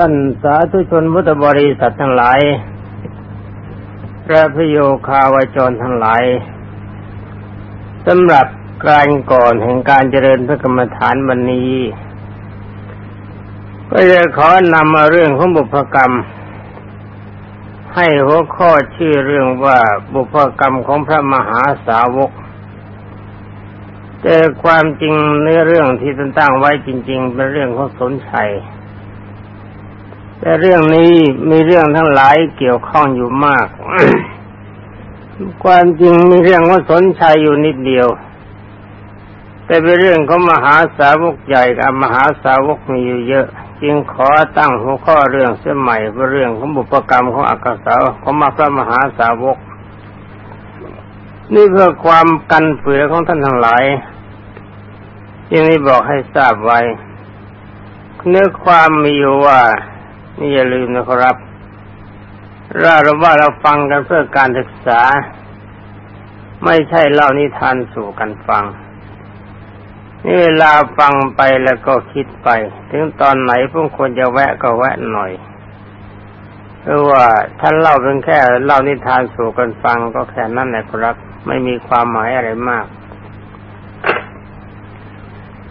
ท่านสาธุชนพุทธบริษัททั้งหลาย พระพโยคาวจรทั้งหลายสำหรับการก่อนแห่งการเจริญพระกรรมฐานวันนี้ ก็จะขอนำมาเรื่องของบุพกรรม ให้หัวข้อชื่อเรื่องว่าบุพกรรมของพระมหาสาวก แต่ความจริงเนื้อเรื่องที่ตั้งไว้จริง ๆ เป็นเรื่องของสนชัย แต่เรื่องนี้มีเรื่องทั้งหลายเกี่ยวข้องอยู่มาก ความจริงมีเรื่องว่าสนชัยอยู่นิดเดียว แต่เป็นเรื่องของมหาสาวกใหญ่กับมหาสาวกมีอยู่เยอะ จึงขอตั้งหัวข้อเรื่องเสียใหม่เป็นเรื่องของบุพกรรมของอักษาของมาพระมหาสาวก นี่เพื่อความกันเฟื่อของท่านทั้งหลายจึงได้บอกให้ทราบไว้เนื้อความมีอยู่ว่า นี่อย่าลืมนะครับเราเราว่าเราฟังกันเพื่อการศึกษา ไม่ใช่เล่านิทานสู่กันฟังนี่เวลาฟังไปแล้วก็คิดไป ถึงตอนไหนพวกควรจะแวะก็แวะหน่อยเพราะว่าท่านเล่าเป็นแค่เล่านิทานสู่กันฟังก็แค่นั้นแหละครับ ไม่มีความหมายอะไรมาก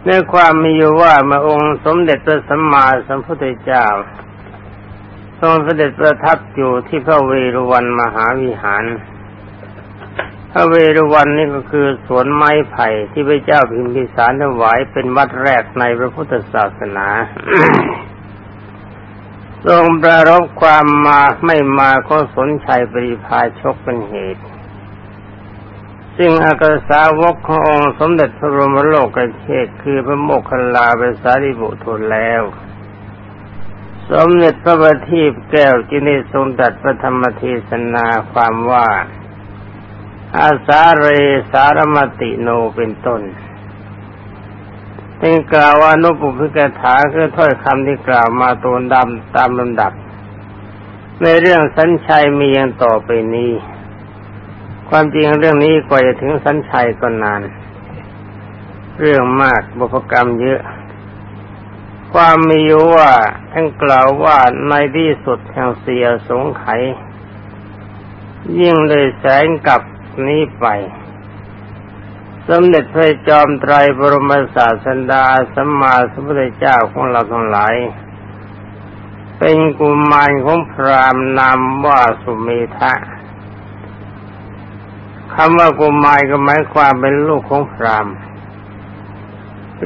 ในความมีอยู่ว่าเมื่อองค์สมเด็จพระสัมมาสัมพุทธเจ้า ทรงเสด็จประทับอยู่ที่พระเวรุวันมหาวิหาร พระเวรุวันนี่ก็คือสวนไม้ไผ่ที่พระเจ้าพิมพิสารถวายเป็นวัดแรกในพระพุทธศาสนาทรงประรบความมาไม่มาก็สนชัยปริพาชกเป็นเหตุ ซึ่งอากาสาวกขององค์สมเด็จพระบรมโลกเชษคือพระโมคคัลลาเป็นสารีบุตรแล้ว สมเด็จพระบัณฑิตแก้วจินิทรงตัดพระธรรมเทศนาความว่า อาสาเรสารมติโนเป็นต้นเป็นกล่าวว่านุปุพิกถาคือถ้อยคำที่กล่าวมาตัวดำตามลำดับ ในเรื่องสัญชัยมีอย่างต่อไปนี้ ความจริงเรื่องนี้กว่าจะถึงสัญชัยก็นาน เรื่องมากบุพกรรมเยอะ ความมีอยู่ว่าท่านกล่าวว่าในที่สุดแห่งเสียสงไข ยิ่งเลยแสงกลับนี้ไปสมเด็จพระจอมไตรบรมศาสดาสัมมาสัมพุทธเจ้าของเราทั้งหลาย เป็นกุมารของพรามนามว่าสุเมธะคำว่ากุมารก็หมายความเป็นลูกของพราม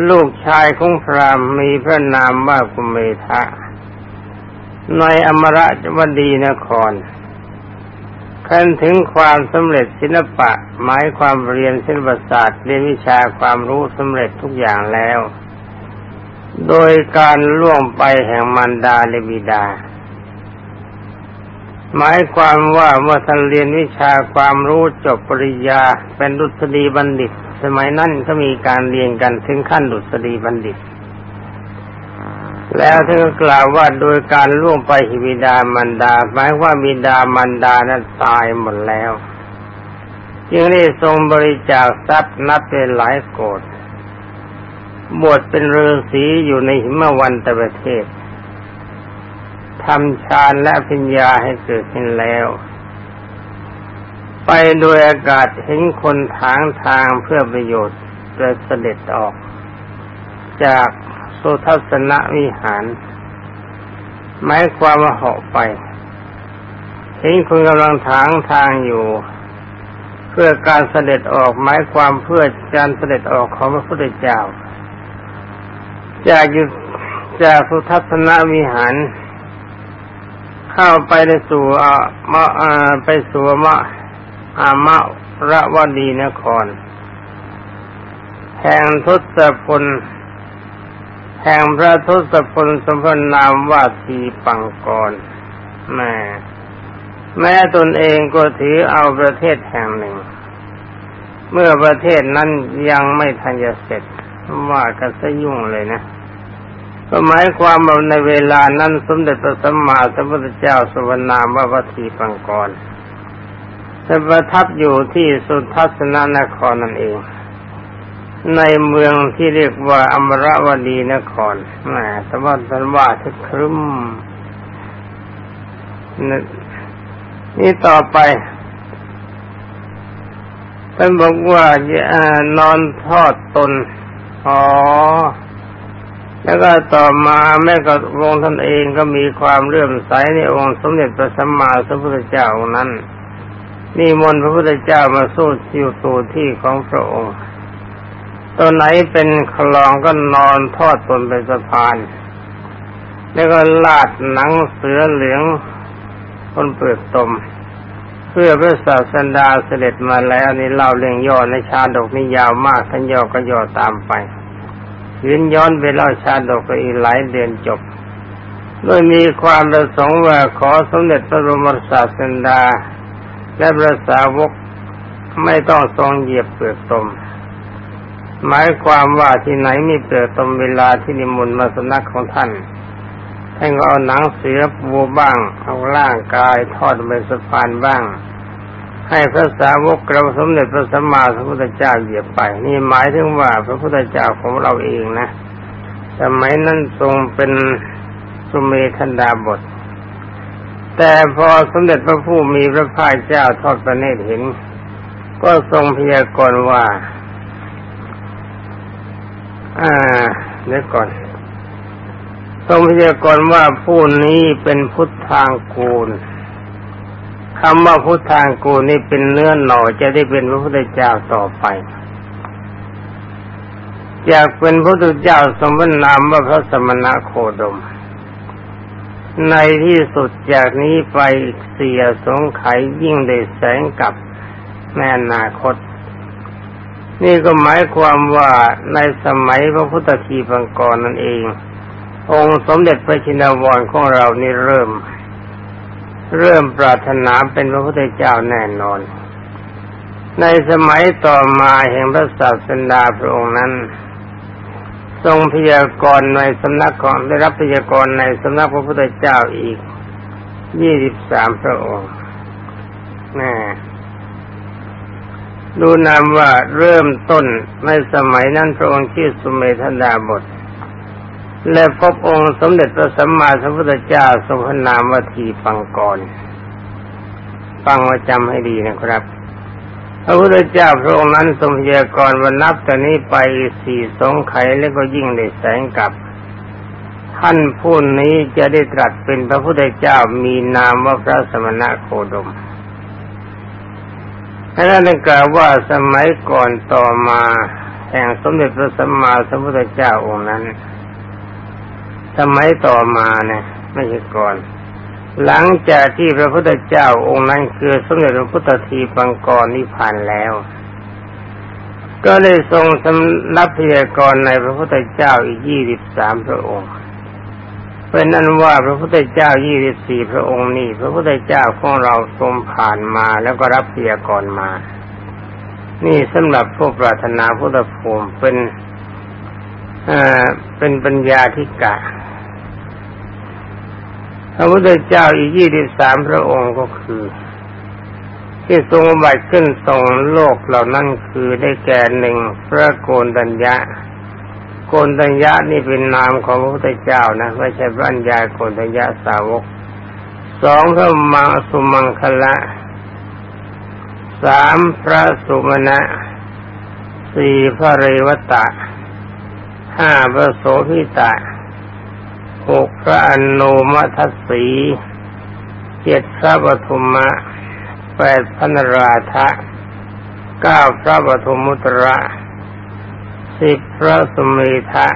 ลูกชายของพรามมีพระนามว่ากุเมทะในอมรจวดีนครขั้นถึงความสำเร็จศิลปะ หมายความเรียนศิลปศาสตร์เรียนวิชาความรู้สำเร็จทุกอย่างแล้ว โดยการล่วงไปแห่งมารดาเลบิดา หมายความว่าเมื่อท่านเรียนวิชาความรู้จบปริญญาเป็นดุษฎีบัณฑิต สมัยนั้นก็มีการเรียนกันถึงขั้นดุษฎีบัณฑิต แล้วท่านก็กล่าวว่าโดยการล่วงไปหิบิดามันดา หมายว่าบิดามันดานั้นตายหมดแล้ว จึงได้ทรงบริจาคทรัพย์นับเป็นหลายโกดบวชเป็นฤาษีอยู่ในหิมวันตะประเทศทำฌานและปัญญาให้เกิดขึ้นแล้ว ไปโดยอากาศเห็นคนทางทางเพื่อประโยชน์จะเสด็จออก จากสุทัศนวิหารหมายความว่าเหาะไป เห็นคนกำลังทางทางอยู่ เพื่อการเสด็จออกหมายความเพื่อการเสด็จออกของพระพุทธเจ้า จากอยู่จากสุทัศนวิหารเข้าไปในสู่อ่ามะไปสู่มะ อามะระวดีนคร แห่งทศพล แห่งพระทศพลสมพนามว่าทีปังกรแม่แม้ตนเองก็ถือเอาประเทศแห่งหนึ่ง เมื่อประเทศนั้นยังไม่ทันจะเสร็จว่ากันซะยุ่งเลยนะก็หมายความว่าในเวลานั้นสมเด็จพระสัมมาสัมพุทธเจ้าสวรรณามว่าวัตถีปังกร จะประทับอยู่ที่สุทัศนนครนั่นเอง ในเมืองที่เรียกว่าอมรวดีนครแหมแต่ว่าสันว่าทึกครึ้มนี่ต่อไปท่านบอกว่าจะนอนทอดตน อ๋อ แล้วก็ต่อมาแม่ก็วงท่านเองก็มีความเลื่อมใสในองค์สมเด็จพระสัมมาสัมพุทธเจ้านั้น นี่มนพระพุทธเจ้ามาสู้ที่ตูที่ของพระองค์ตัวไหนเป็นคลองก็นอนทอดตนเป็นสะพาน แล้วก็ลาดหนังเสือเหลืองคนเปลือกตม เพื่อพระศาสดาเสด็จมาแล้วนี่เล่าเรื่องย่อในชาดกนี่ยาวมากท่านย่อก็ย่อตามไปยืนย้อนไปเล่าชาดกไปอีกหลายเดือนจบ โดยมีความประสงค์ว่าขอสมเด็จพระบรมศาสดา และพระสาวกไม่ต้องทรงเหยียบเปลือกตม หมายความว่าที่ไหนมีเปลือกตมเวลาที่นิมนต์มาสนักของท่านท่านก็เอาหนังเสือปูบ้างเอาร่างกายทอดเป็นสะพานบ้าง ให้พระสาวกเราสมเด็จพระสัมมาสัมพุทธเจ้าเหยียบไป นี่หมายถึงว่าพระพุทธเจ้าของเราเองนะสมัยนั้นทรงเป็นสุเมธันดาบท แต่พอสมเด็จพระผู้มีพระภาคเจ้าทอดพระเนตรเห็น ก็ทรงพยากรณ์ว่า อ่าเดี๋ยวก่อน ทรงพยากรณ์ว่าผู้นี้เป็นพุทธทางกูลคำว่าพุทธทางกูลนี่เป็นเนื้อหน่อจะได้เป็นพระพุทธเจ้าต่อไปอยากเป็นพระพุทธเจ้าสมบัตินามว่าพระสมณะโคดม ในที่สุดจากนี้ไปเสียสงไขยิ่งได้แสงกับแม่นาคต นี่ก็หมายความว่าในสมัยพระพุทธทีพังกรนั่นเอง องค์สมเด็จพระชินวรของเรานี่เริ่ม เริ่มปรารถนาเป็นพระพุทธเจ้าแน่นอน ในสมัยต่อมาแห่งพระศาสดาพระองค์นั้น ทรงพยากรณ์ในสำนักของได้รับพยากรณ์ในสำนักพระพุทธเจ้าอีกยี่สิบสามพระองค์แน่ดูนามว่าเริ่มต้นในสมัยนั้นพระองค์ชื่อสุเมธดาบท และพบองค์สมเด็จพระสัมมาสัมพุทธเจ้าทรงพนามว่าทีปังกร ฟังว่าจำให้ดีนะครับ พระพุทธเจ้าพระองค์นั้นทรงพยากรณ์ว่านับแต่นี้ไปสี่สงไขแล้วก็ยิ่งได้แสงกลับ ท่านผู้นี้จะได้ตรัสเป็นพระพุทธเจ้ามีนามว่าพระสมณะโคดมและนั่นกล่าวว่าสมัยก่อนต่อมาแห่งสมเด็จพระสัมมาสัมพุทธเจ้าองค์นั้น สมัยต่อมาเนี่ยไม่ใช่ก่อน หลังจากที่พระพุทธเจ้าองค์นั้นคือสมเด็จพระพุทธทีปังกรนิพพานแล้ว ก็เลยทรงสำรับพยากรในพระพุทธเจ้าอีกยี่สิบสามพระองค์เป็นนั้นว่าพระพุทธเจ้ายี่สิบสี่พระองค์นี่พระพุทธเจ้าของเราทรงผ่านมาแล้วก็รับพยากรมา นี่สำหรับพวกปรารถนาพุทธภูมิเป็นอ่าเป็นปัญญาธิกะ ระพุทธเจ้าอีกยี่สิบสามพระองค์ก็คือ ที่ทรงบัติขึ้นทรงโลกเหล่านั้นคือได้แก่หนึ่งพระโกนตัญญะ โกนตัญญะนี่เป็นนามของพระพุทธเจ้านะไม่ใช่พระัญญาโกนตัญญะสาวกสองพระมังสุมังคละสามพระสุมณะสี่พระเรวตะห้าพระโสพิตะ หกพระอนุมัทสีเจ็ดพระปฐุมะแปดพระนราธะเก้าพระปฐุมุตระสิบพระสุเมธะ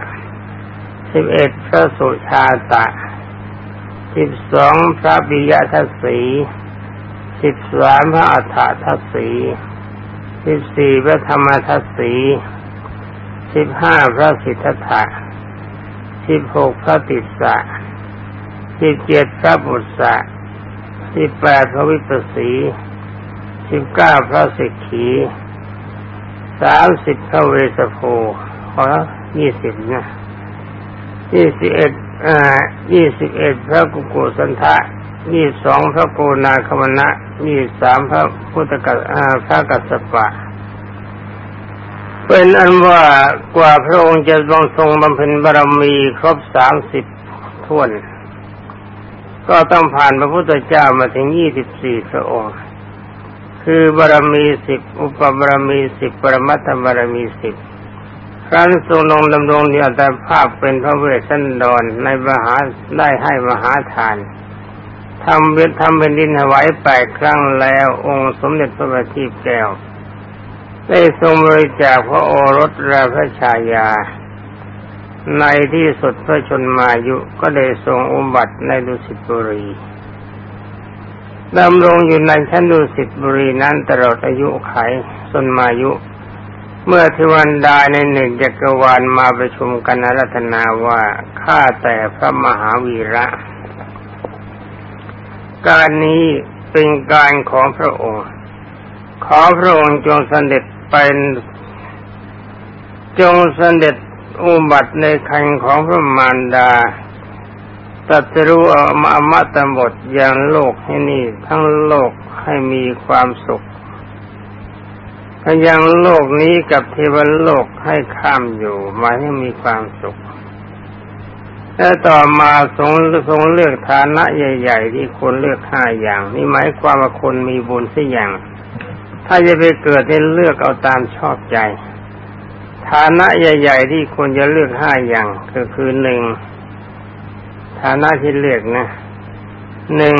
สิบเอ็ดพระสุชาตะสิบสองพระบิยทัศสีสิบสามพระอัฏฐทัศสีสิบสี่พระธรรมทัศสีสิบห้าพระสิทธัตถะ สิบหกพระติสสะสิบเจ็ดพระบุตระสิบแปดพระวิปัสสีสิบเก้าพระสิกขีสามสิบพระเวสโภขอยี่สิบนะยี่สิบเอ็ดอ่ายี่สิบเอ็ดพระกุกุสันทะยี่สองพระโกนาคมณะยี่สามพระพุทธกัสพระกัสสปะ เป็นอันว่ากว่าพระองค์จะทรงทรงบำเพ็ญบารมีครบสามสิบท่วน ก็ต้องผ่านพระพุทธเจ้ามาถึงยี่สิบสี่พระองค์ คือบารมีสิบอุปบารมีสิบปรมัตถบารมีสิบครั้นทรงลงดำรงเดียวแต่ภาพเป็นพระเวสสันดรในมหาได้ให้มหาทานทำเวททำเป็นดินถวายแปดครั้งแล้วองค์สมเด็จพระบัณฑิตแก้ว ได้ทรงบริจาคพระโอรสและพระชายา ในที่สุดพระชนมายุก็ได้ทรงอุบัติในดุสิตบุรีดำรงอยู่ในชั้นดุสิตบุรีนั้นตลอดอายุไขสนมายุ เมื่อทวันดาในหนึ่งจักรวาลมาประชุมกันรัตนาว่าข้าแต่พระมหาวีระ การนี้เป็นการของพระองค์ ขอพระองค์จงเสด็จ เป็นจงเสด็จอุบัติในคันของพระมารดาตัดรู้อมามาตบทอย่างโลกให้นี่ทั้งโลกให้มีความสุขพยังโลกนี้กับเทวโลกให้ข้ามอยู่มาให้มีความสุขแล้วต่อมาทรงทรงเลือกฐานะใหญ่ ๆ ที่คนเลือกห้าอย่าง นี่หมายความว่าคนมีบุญสักอย่าง ถ้าจะไปเกิดให้เลือกเอาตามชอบใจ ฐานะใหญ่ ๆ ที่คนจะเลือกห้าอย่างก็คือหนึ่งฐานะที่เลือกนะหนึ่ง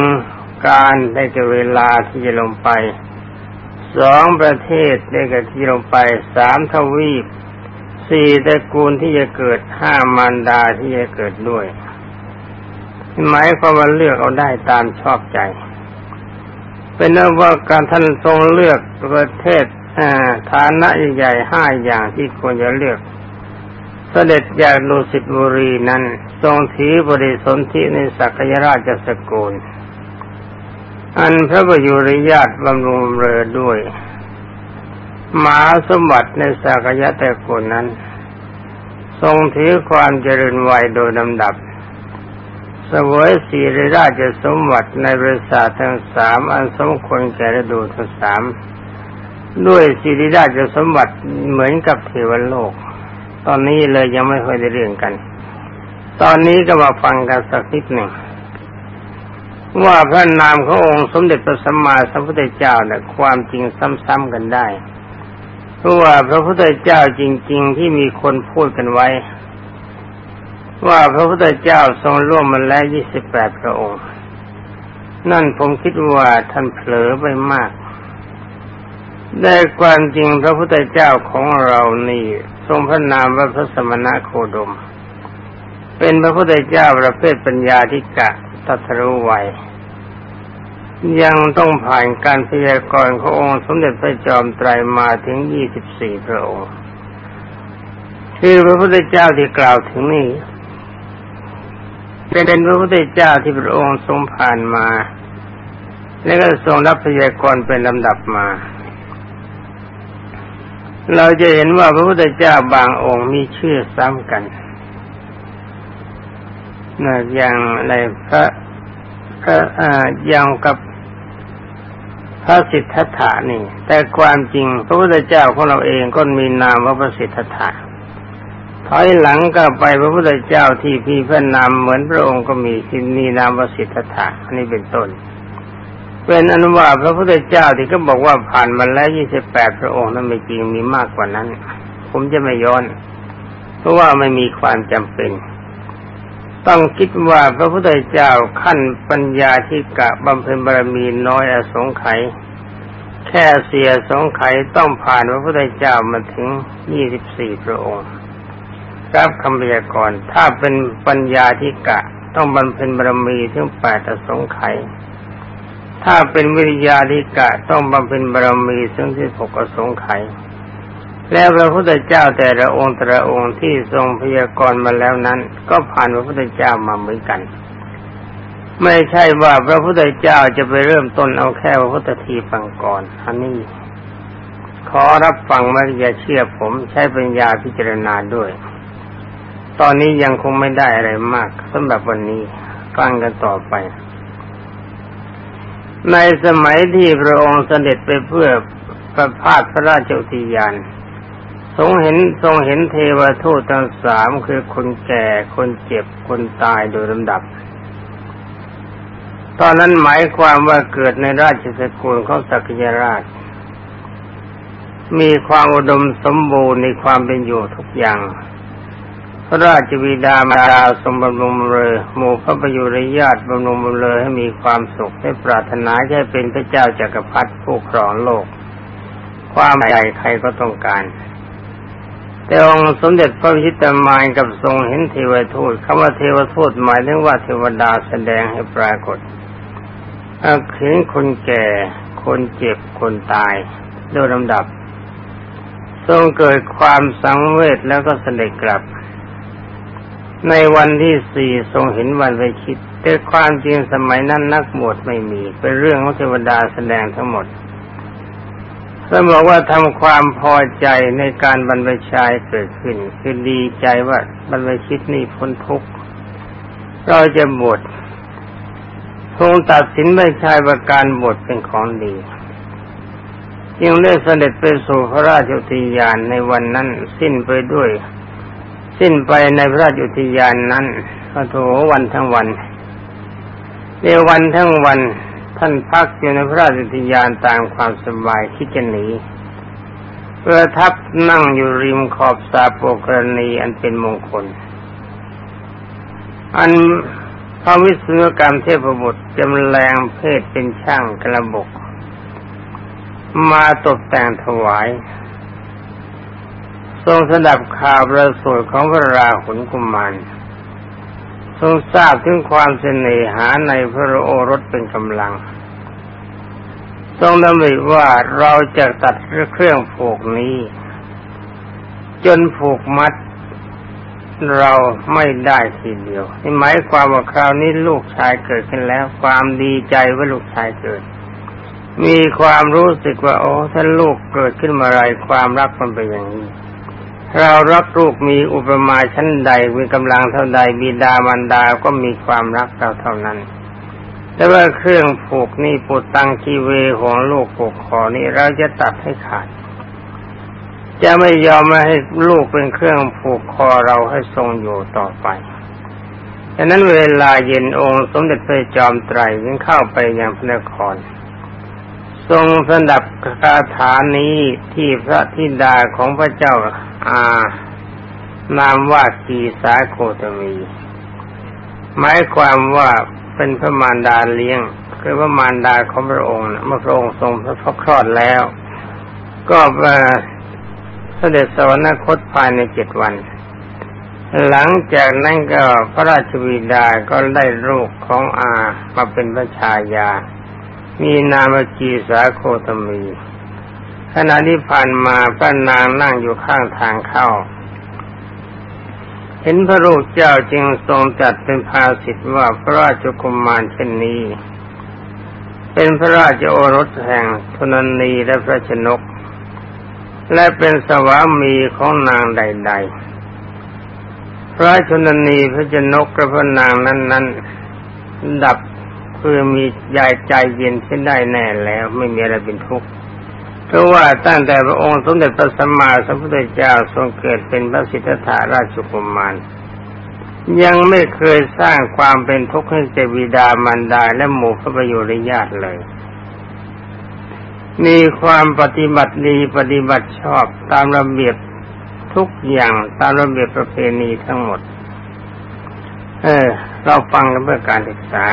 การได้กับเวลาที่จะลงไปสองประเทศได้กับที่ลงไปสามทวีปสี่ตระกูลที่จะเกิดห้ามารดาที่จะเกิดด้วยหมายความว่าเลือกเอาได้ตามชอบใจ เป็นนว่าการท่านทรงเลือกประเทศฐานะใหญ่ห้าอย่างที่ควรจะเลือก เสด็จจากดุสิตบุรีนั้น ทรงถือบริสนธิในสักยราชสกุลอันพระประยุรญาติบำรุงเรือด้วยหมาสมบัติในสากยะแต่คนนั้น ทรงถือความเจริญวัยโดยลำดับ สวยสีราชสมบัติในบริษัททั้งสามอันสมควรแก่ฤดูทั้งสามด้วยสีราชสมบัติเหมือนกับเทวโลก ตอนนี้เลยยังไม่ค่อยได้เรื่องกัน ตอนนี้ก็มาฟังกันสักนิดหนึ่งว่าพระนามขององค์สมเด็จพระสัมมาสัมพุทธเจ้าเนี่ยความจริงซ้ำๆกันได้ เพราะว่าพระพุทธเจ้าจริง ๆ ที่มีคนพูดกันไว้ ว่าพระพุทธเจ้าทรงร่วมมาแล้วยี่สิบแปดพระองค์ นั่นผมคิดว่าท่านเผลอไปมาก ได้ความจริงพระพุทธเจ้าของเรานี่ทรงพระนามว่าพระสมณะโคดม เป็นพระพุทธเจ้าประเภทปัญญาธิกะตัทรู้ไวยังต้องผ่านการพยากรณ์ขององค์สมเด็จพระจอมไตรมาถึงยี่สิบสี่พระองค์ คือพระพุทธเจ้าที่กล่าวถึงนี้ เป็นพระพุทธเจ้าที่พระองค์ทรงผ่านมา และก็ทรงรับพยากรณ์เป็นลำดับมา เราจะเห็นว่าพระพุทธเจ้าบางองค์มีชื่อซ้ำกันนะอย่างในพระก็อย่างกับพระสิทธัตถานี่ แต่ความจริงพระพุทธเจ้าของเราเองก็มีนามว่าพระสิทธัตถะ อยหลังก็ไปพระพุทธเจ้าที่พี่พระนามเหมือนพระองค์ก็มีที่มีนามวสิทธัตถะอันนี้เป็นต้น เป็นอนุว่าพระพุทธเจ้าที่ก็บอกว่าผ่านมาแล้วยี่สิบแปดพระองค์นั้นไม่จริงมีมากกว่านั้น ผมจะไม่ย้อน เพราะว่าไม่มีความจำเป็น ต้องคิดว่าพระพุทธเจ้าขั้นปัญญาที่กะบำเพ็ญบารมีน้อยอสงไขยแค่เสียสงไขยต้องผ่านพระพุทธเจ้ามาถึงยี่สิบสี่พระองค์ รับคำพยากรณ์ถ้าเป็นปัญญาที่กะ ต้องบำเพ็ญบารมีถึงแปดอสงไขยถ้าเป็นวิริยาธิกะต้องบำเพ็ญบารมีถึงที่หกอสงไขยแล้วพระพุทธเจ้าแต่ละองค์แต่ละองค์ที่ทรงพยากรณ์มาแล้วนั้น ก็ผ่านพระพุทธเจ้ามาเหมือนกัน ไม่ใช่ว่าพระพุทธเจ้าจะไปเริ่มต้นเอาแค่พระพุทธทีฟังก่อนอันนี้ขอรับฟังไม่อย่าเชื่อผมใช้ปัญญาพิจารณาด้วย ตอนนี้ยังคงไม่ได้อะไรมากสำหรับวันนี้ฟังกันต่อไป ในสมัยที่พระองค์เสด็จไปเพื่อประพาสพระราชอุทยาน ทรงเห็นทรงเห็นเทวทูตทั้งสามคือคนแก่คนเจ็บคนตายโดยลำดับ ตอนนั้นหมายความว่าเกิดในราชสกุลของสักยราช มีความอุดมสมบูรณ์ในความเป็นอยู่ทุกอย่าง พระราชวิดามาดาสมบำรุงเลยหมู่พระประยุรญาติบำรุงบำเลยให้มีความสุขให้ปรารถนาให้เป็นพระเจ้าจากักรพรรดิผู้ครองโลก ความใหญ่ใครก็ต้องการ แต่องค์สมเด็จพระพิตามายกับทรงเห็นเทวทูตคำว่าเทวทูตหมายถึงว่าเทวดาแสดงให้ปรากฏเห็นคนแก่ คนเจ็บ คนตาย โดยลำดับ ทรงเกิดความสังเวชแล้วก็เสด็จกลับ ในวันที่สี่ทรงเห็นวันไปคิด แต่ความจริงสมัยนั้นนักบวชไม่มี เป็นเรื่องของเทวดาแสดงทั้งหมดท่านบอกว่าทำความพอใจในการบรรพชายเกิดขึ้น คือดีใจว่าบรรพชิตนี่พ้นทุกข์เราจะบวชทรงตัดสินไม่ชายว่าการบวชเป็นของดีจึงได้เสด็จไปสู่พระราชอุทยานในวันนั้นสิ้นไปด้วย สิ้นไปในพระราชอุทยานนั้นพระโถวันทั้งวันในวันทั้งวันท่านพักอยู่ในพระราชทิยานตามความสบายที่จะหนีประทับนั่งอยู่ริมขอบสาโปกรณีอันเป็นมงคล อันพระวิศนุกรรมเทพบุตรจำแรงเพศเป็นช่างกระบก มาตกแต่งถวาย ทรงสดับข่าวประสูติของพระราหุลกุมารทรงทราบถึงความเสน่หาในพระโอรสเป็นกำลัง ทรงดำริว่าเราจะตัดเครื่องผูกนี้ จนผูกมัดเราไม่ได้ทีเดียวนี่หมายความว่าคราวนี้ลูกชายเกิดขึ้นแล้ว ความดีใจว่าลูกชายเกิด มีความรู้สึกว่าโอ้ถ้าลูกเกิดขึ้นมาไรความรักมันเป็นอย่างนี้ เรารักลูกมีอุปมาชั้นใดมีกำลังเท่าใดบิดามารดาก็มีความรักเราเท่านั้น แต่ว่าเครื่องผูกนี่ปุตตังคีเวของลูกผูกคอนี่เราจะตัดให้ขาด จะไม่ยอมมาให้ลูกเป็นเครื่องผูกคอเราให้ทรงอยู่ต่อไปดังนั้นเวลาเย็นองค์สมเด็จพระจอมไตรยังเข้าไปยังพระนคร ทรงสดับคาถานี้ที่พระธิดาของพระเจ้าอานามว่ากีสาโคตมีหมายความว่าเป็นพระมารดาเลี้ยง คือพระมารดาของพระองค์เมื่อพระองค์ทรงพระพคลอดแล้ว ก็เสด็จสวรรคตภายในเจ็ดวัน หลังจากนั้นก็พระราชวิดาก็ได้ลูกของอามาเป็นพระชายา มีนามกีสาโคตมีขณะที่ผ่านมาพระนางนั่งอยู่ข้างทางเข้า เห็นพระรูปเจ้าจึงทรงจัดเป็นภาสิทธ์ว่าพระราชกุมมารเช่นนี้ เป็นพระราชโอรสแห่งธนนีและพระชนก และเป็นสวามีของนางใด ๆ พระชนนีพระชนกกับพระนางนั้น ๆ ดับ คือมียายใจเย็นขึ้นได้แน่แล้วไม่มีอะไรเป็นทุกข์เพราะว่าตั้งแต่พระองค์สมเด็จพระสัมมาสัมพุทธเจ้าทรงเกิดเป็นพระสิทธัตถาราชกุมารยังไม่เคยสร้างความเป็นทุกข์ให้เจวิดามารดาและหมู่พระประโยชน์ญาติเลย มีความปฏิบัติดีปฏิบัติชอบตามระเบียบทุกอย่างตามระเบียบประเพณีทั้งหมด เออ เราฟังกันเพื่อการศึกษา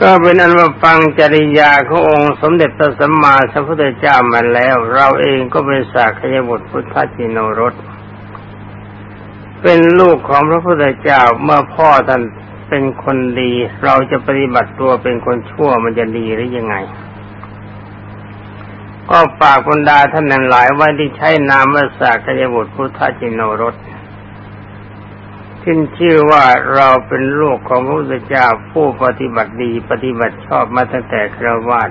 ก็เป็นอันว่าฟังจริยาขององค์สมเด็จพระสัมมาสัมพุทธเจ้ามาแล้ว เราเองก็เป็นสากยบุตรพุทธจิโนรสเป็นลูกของพระพุทธเจ้าเมื่อพ่อท่านเป็นคนดี เราจะปฏิบัติตัวเป็นคนชั่วมันจะดีหรือยังไง ก็ฝากบรรดาท่านนั้นหลายไว้ที่ใช้นามว่าสากยบุตรพุทธจิโนรส ขึ้นชื่อว่าเราเป็นลูกของพระพุทธเจ้าผู้ปฏิบัติดีปฏิบัติชอบมาตั้งแต่คราวาส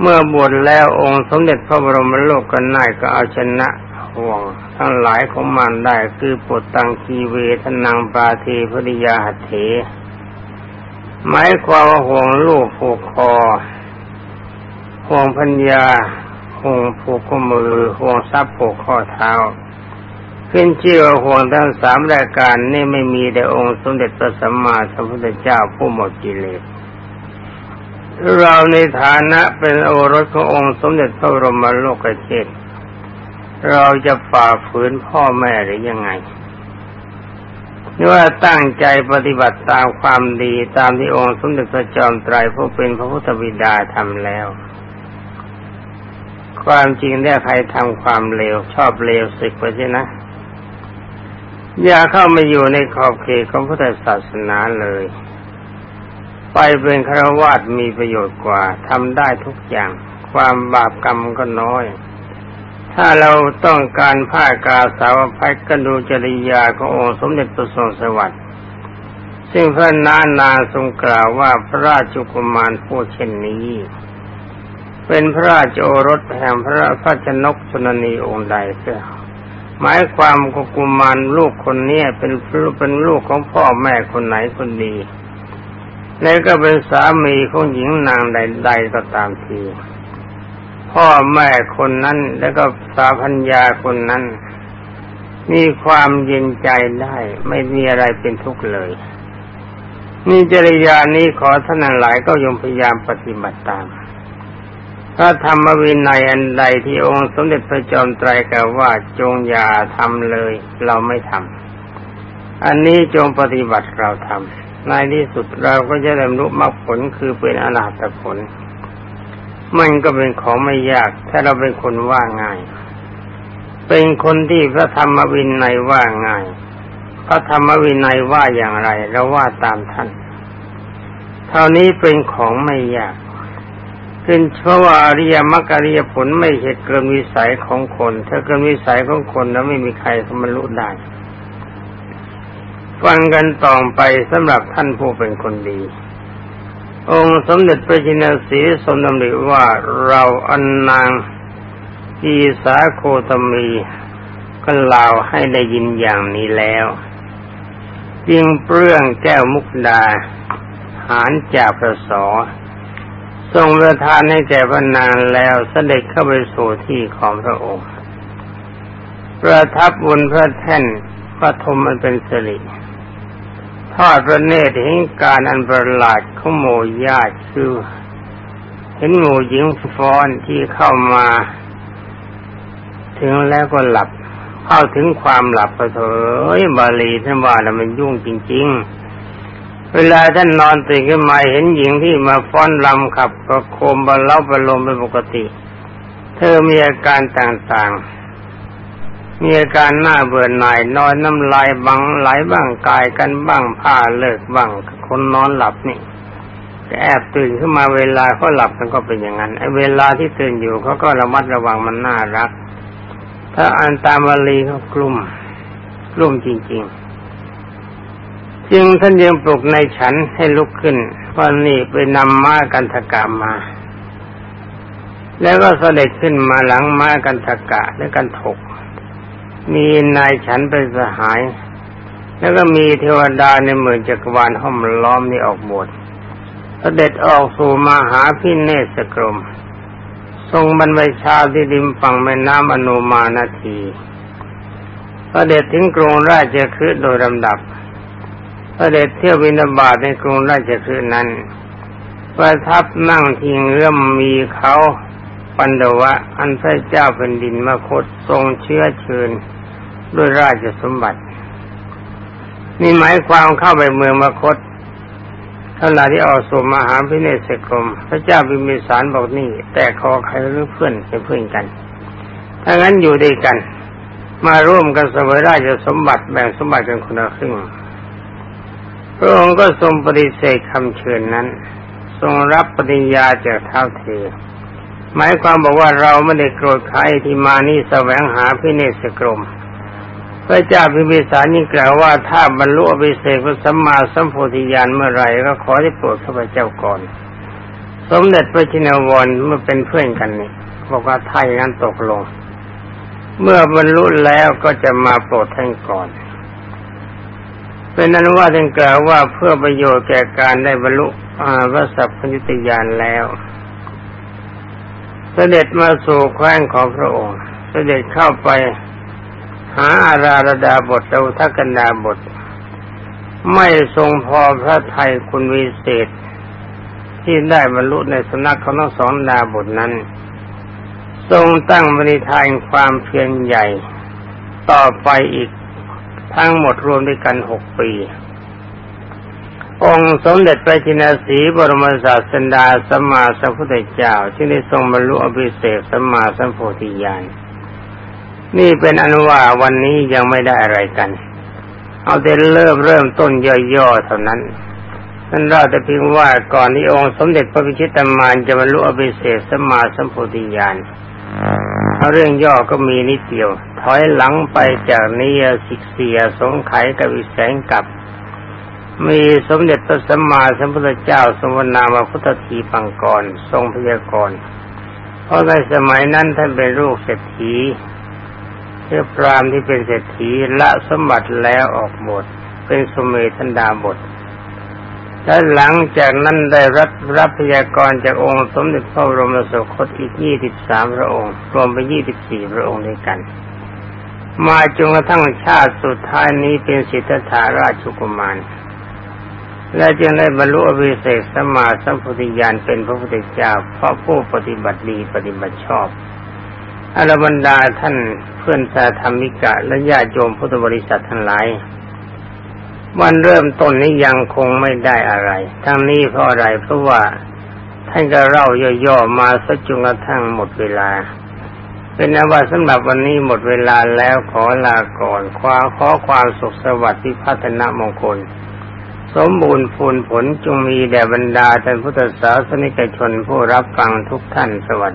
เมื่อบวชแล้วองค์สมเด็จพระบรมโลกกันนายก็เอาชนะห่วงทั้งหลายของมันได้คือปดตังคีเวทนังปาเทภริยาหัตเถหมายความว่าห่วงลูกผูกคอห่วงพัญญาห่วงผูกข้อมือห่วงทรัพย์ผูกข้อเท้า ขึ้นชื่อว่าห่วงทั้งสามรายการนี่ไม่มีแต่องค์สมเด็จพระสัมมาสัมพุทธเจ้าผู้หมดกิเลสเราในฐานะเป็นโอรสขององค์สมเด็จพระบรมโลกเชษเราจะฝ่าฝืนพ่อแม่หรือยังไงหรือว่าตั้งใจปฏิบัติตามความดีตามที่องค์สมเด็จพระจอมไตรผู้เป็นพระพุทธบิดาทำแล้ว ความจริงได้ใครทำความเลวชอบเลวสึกไปใช่นะ อย่าเข้ามาอยู่ในขอบเขตของพุทธศาสนาเลย ไปเป็นฆราวาสมีประโยชน์กว่าทำได้ทุกอย่าง ความบาปกรรมก็น้อย ถ้าเราต้องการผ้ากาสาวพัดก็ดูจริยาขององค์สมเด็จพระทรงสวัสดิ์ซึ่งพระนานาทรงกล่าวว่าพระราชกุมารผู้เช่นนี้ เป็นพระราชโอรสแห่งพระพระชนกชนนีองค์ใดเสีย หมายความกุมารลูกคนนี้เป็นเป็นลูกของพ่อแม่คนไหนคนดีและก็เป็นสามีของหญิงนางใด ๆ ก็ตามที พ่อแม่คนนั้นแล้วก็สาพัญญาคนนั้น มีความเย็นใจได้ ไม่มีอะไรเป็นทุกข์เลยนี่จริยานี้ขอท่านหลายก็ยมพยายามปฏิบัติตาม ถ้าธรรมวินัยอันใดที่องค์สมเด็จพระจอมไตรกล่าวว่าจงอย่าทำเลย เราไม่ทำอันนี้จงปฏิบัติเราทำในที่สุดเราก็จะได้รู้มรรคผลคือเป็นอรหัตผล มันก็เป็นของไม่ยาก ถ้าเราเป็นคนว่าง่าย เป็นคนที่พระธรรมวินัยว่าง่าย พระธรรมวินัยว่าอย่างไรเราว่าตามท่านเท่านี้เป็นของไม่ยาก ขึ้นเพราะว่าอริยมรรคอริยผลไม่เหตุเกินวิสัยของคน ถ้าเกินวิสัยของคนแล้วไม่มีใครสมรู้ได้ ฟังกันต่อไปสำหรับท่านผู้เป็นคนดี องค์สมเด็จพระจินสีสมดำริว่าเราอันนางอีสาโคตมีก็ล่าให้ได้ยินอย่างนี้แล้วจึงเปลื้องแก้วมุกดาหารจากพระสอ ทรงประทานให้แก่พระนางแล้วเสด็จเข้าไปสู่ที่ของพระองค์ ประทับบนพระแท่นพระธมมันเป็นสิริทอดพระเนตรเห็นการอันประหลาดของโมญาติคือ เห็นหมู่หญิงฟ้อนที่เข้ามา ถึงแล้วก็หลับ เข้าถึงความหลับไปเถอะบาลีท่านว่าแล้วมันยุ่งจริง ๆ เวลาท่านนอนตื่นขึ้นมาเห็นหญิงที่มาฟ้อนลำขับก็โคมบาเล่าบาลมเป็นปกติ เธอมีอาการต่างๆ มีอาการหน้าเบื่อหน่ายนอนน้ำลายบังไหลบ้างกายกันบ้างผ้าเลิกบ้างคนนอนหลับนี่แอบตื่นขึ้นมาเวลาเขาหลับมันก็เป็นอย่างนั้นไอ้เวลาที่ตื่นอยู่เขาก็ระมัดระวังมันน่ารัก ถ้าอ่านตามวลีเขากลุ่มกลุ่มจริง ๆ จึงท่านยังปลุกในฉันให้ลุกขึ้นวันนี้ไปนำม้ากันทกามา แล้วก็เสด็จขึ้นมาหลังม้ากันทกะและกันถก มีนายฉันเป็นสหาย แล้วก็มีเทวดาในหมื่นจักรวาลห้อมล้อมนี่ออกบวชเสด็จออกสู่มหาพิเนศกรม ทรงบรรพชาที่ริมฝั่งแม่น้ำอนุมานาทีเสด็จถึงกรุงราชคฤห์โดยลำดับ พระเด็จเที่ยววินาบาตในกรุงราชคฤห์นั้น ประทับนั่งทิงเรื่อมมีเขาปันดวะอันพระเจ้าเป็นดินมคตทรงเชื้อเชิญด้วยราชสมบัตินี่หมายความเข้าไปเมืองมคตขณะที่ออกสู่มหาพิเนศกรม พระเจ้าบิมิสารบอกนี่ แต่ขอใครหรือเพื่อนเป็นเพื่อนกันถ้างั้นอยู่ด้วยกัน มาร่วมกันสวยราชสมบัติแบ่งสมบัติกันคนละครึ่ง พระองค์ก็ทรงปฏิเสธคำเชิญนั้น ทรงรับปฏิญญาจากเท้าเทหมายความบอกว่าเราไม่ได้โกรธใครที่มานี่แสวงหาพิเนศกรม พระเจ้าพิมิสารนี่กล่าวว่าถ้าบรรลุอภิเศกพระสัมมาสัมโพธิญาณเมื่อไรก็ขอได้โปรดข้าพเจ้าก่อน สมเด็จพระชินวรเมื่อเป็นเพื่อนกันนี่บอกว่าถ้าอย่างนั้นตกลง เมื่อบรรลุแล้วก็จะมาโปรดท่านก่อน เป็นนั้นว่าท่านกล่าวว่าเพื่อประโยชน์แก่การได้บรรลุพระสัพพัญญุตญาณแล้วเสด็จมาสู่แคว้นของพระองค์เสด็จเข้าไปหาอาราระดาบทเราทักกันดาบท ไม่ทรงพอพระไทยคุณวิเศษ ที่ได้บรรลุในสำนักของทั้งสองดาบทนั้น ทรงตั้งบริทานความเพียรใหญ่ ต่อไปอีก ทั้งหมดรวมด้วยกันหกปี องค์สมเด็จพระจินสีบรมศาสดาสัมมาสัมพุทธเจ้าที่ได้ทรงบรรลุอภิเศษสัมมาสัมโพธิญาณนี่เป็นอนุว่าวันนี้ยังไม่ได้อะไรกัน เอาแต่เริ่มเริ่มต้นย่อๆเท่านั้นนั่นเราแต่เพียงว่าก่อนที่องค์สมเด็จพระพิชิตามานจะบรรลุอภิเศษสัมมาสัมโพธิญาณเอาเรื่องย่อก็มีนิดเดียว ถอยหลังไปจากนี้สิกเสียสงไขกับอิแสงกับมีสมเด็จพระสัมมาสัมพุทธเจ้าสมวนามาพุทธทีปังกรทรงพยากรณ์เพราะในสมัยนั้นท่านเป็นลูกเศรษฐีเพื่อพรามที่เป็นเศรษฐีละสมบัติแล้วออกบทเป็นสมเมธันดาบทและหลังจากนั้นได้รับรับพยากรณ์จากองค์สมเด็จพระบรมสุคตอีกยี่สิบสามพระองค์ รวมเป็นยี่สิบสี่พระองค์ด้วยกัน มาจนกระทั่งชาติสุดท้ายนี้เป็นสิทธัตถาราชกุมาร และจึงได้บรรลุอภิเศษสมาสัมพุทธญาณเป็นพระพุทธเจ้าเพราะผู้ปฏิบัติดีปฏิบัติชอบอรบรรดาท่านเพื่อนสาธรรมิกะและญาติโยมพุทธบริษัททั้งหลายวันเริ่มต้นนี้ยังคงไม่ได้อะไร ทั้งนี้เพราะอะไรเพราะว่าท่านก็เล่าย่อๆมาสักจนกระทั่งหมดเวลา เป็นนว่าสำหรับวันนี้หมดเวลาแล้วขอลาก่อนขอขอความสุขสวัสดิ์ที่พัฒนามงคล สมบูรณ์ผลผลจงมีแด่บรรดาท่านพุทธศาสนิกชนผู้รับฟังทุกท่านสวัสดี